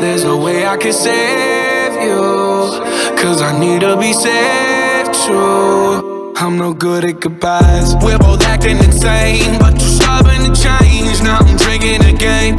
There's no way I can save you. Cause I need to be saved too. I'm no good at goodbyes. We're both acting insane, but you're stubborn to change. Now I'm drinking again.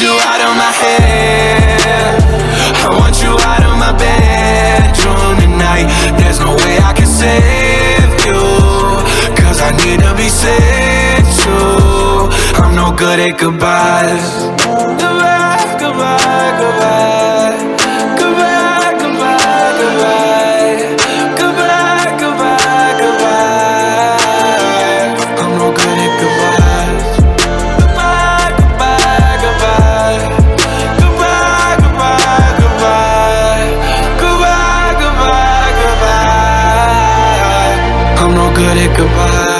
you out of my head. I want you out of my bedroom tonight. There's no way I can save you. Cause I need to be saved too. I'm no good at goodbyes. Good at goodbye.